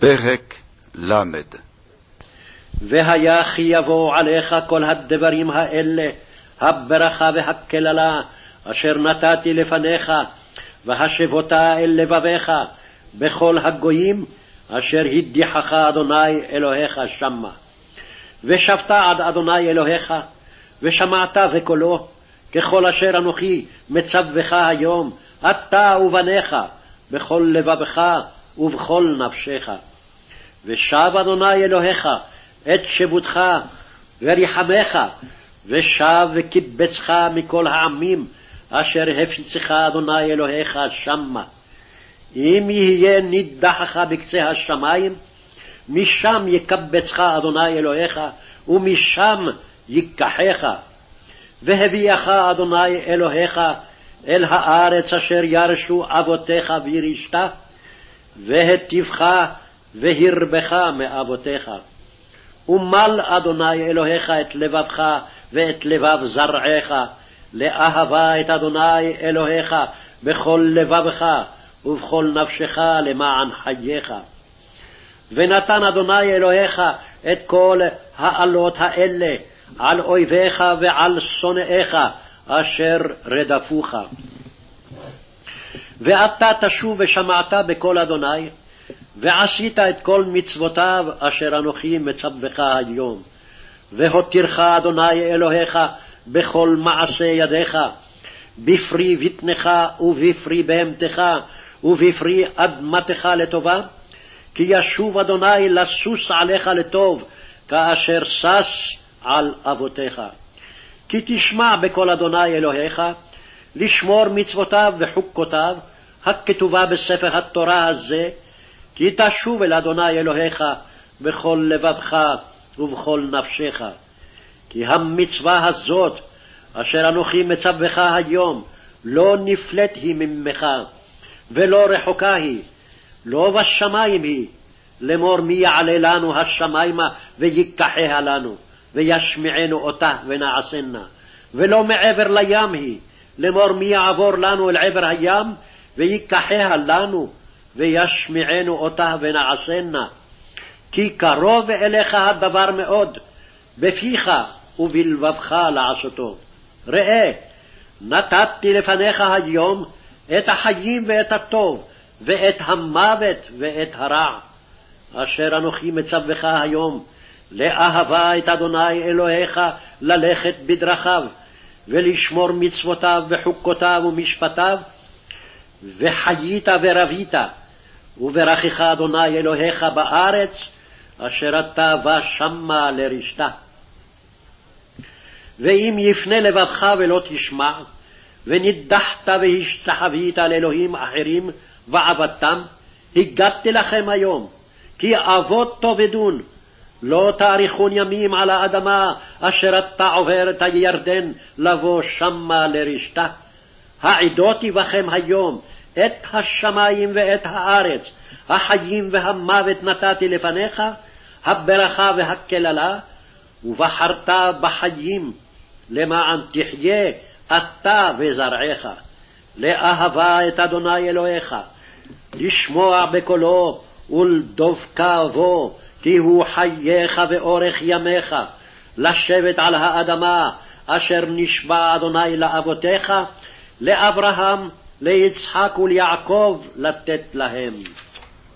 פרק ל. והיה כי יבואו עליך כל הדברים האלה, הברכה והקללה, אשר נתתי לפניך, והשבותה אל לבביך, בכל הגויים, אשר הדיחך אדוני אלוהיך שמה. ושבת עד אדוני אלוהיך, ושמעת בקולו, ככל אשר אנוכי מצווך היום, אתה ובניך, בכל לבבך ובכל נפשך. ושב אדוני אלוהיך את שבותך וריחמך, ושב וקיבצך מכל העמים אשר הפיצך אדוני אלוהיך שמה. אם יהיה נידחך בקצה השמים, משם יקבצך אדוני אלוהיך, ומשם ייקחך. והביאך אדוני אלוהיך אל הארץ אשר ירשו אבותיך וירשתה, והטיבך והרבך מאבותיך. ומל אדוני אלוהיך את לבבך ואת לבב זרעך, לאהבה את אדוני אלוהיך בכל לבבך ובכל נפשך למען חייך. ונתן אדוני אלוהיך את כל העלות האלה על אויביך ועל שונאיך אשר רדפוך. ואתה תשוב ושמעת בקול אדוני, ועשית את כל מצוותיו אשר אנוכי מצווך היום. והותירך אדוני אלוהיך בכל מעשה ידיך, בפרי בטנך ובפרי בהמתך ובפרי אדמתך לטובה, כי ישוב אדוני לסוס עליך לטוב, כאשר שש על אבותיך. כי תשמע בקול אדוני אלוהיך, לשמור מצוותיו וחוקותיו, הכתובה בספר התורה הזה, כי תשוב אל אדוני אלוהיך בכל לבבך ובכל נפשך. כי המצווה הזאת, אשר אנוכי מצווך היום, לא נפלט היא ממך, ולא רחוקה היא, לא בשמים היא, לאמור מי יעלה לנו השמימה ויקחיה לנו, וישמיענו אותה ונעשנה, ולא מעבר לים היא, לאמור מי יעבור לנו אל עבר הים, ויקחיה לנו, וישמיענו אותה ונעשנה. כי קרוב אליך הדבר מאוד, בפיך ובלבבך לעשותו. ראה, נתתי לפניך היום את החיים ואת הטוב, ואת המוות ואת הרע, אשר אנוכי מצווך היום, לאהבה את אדוני אלוהיך ללכת בדרכיו, ולשמור מצוותיו וחוקותיו ומשפטיו, וחיית ורבית, וברכך אדוני אלוהיך בארץ, אשר אתה בא שמה לרשתה. ואם יפנה לבבך ולא תשמע, ונידחת והשתחווית לאלוהים אחרים ועבדתם, הגדתי לכם היום, כי אבות תאבדון, לא תאריכון ימים על האדמה אשר אתה עובר את הירדן לבוא שמה לרשתה. העדותי בכם היום את השמים ואת הארץ, החיים והמוות נתתי לפניך, הברכה והקללה, ובחרת בחיים, למען תחיה אתה וזרעך, לאהבה את אדוני אלוהיך, לשמוע בקולו ולדבקה בו, כי הוא חייך ואורך ימיך, לשבת על האדמה אשר נשבע אדוני לאבותיך, לאברהם, ליצחק וליעקב לתת להם.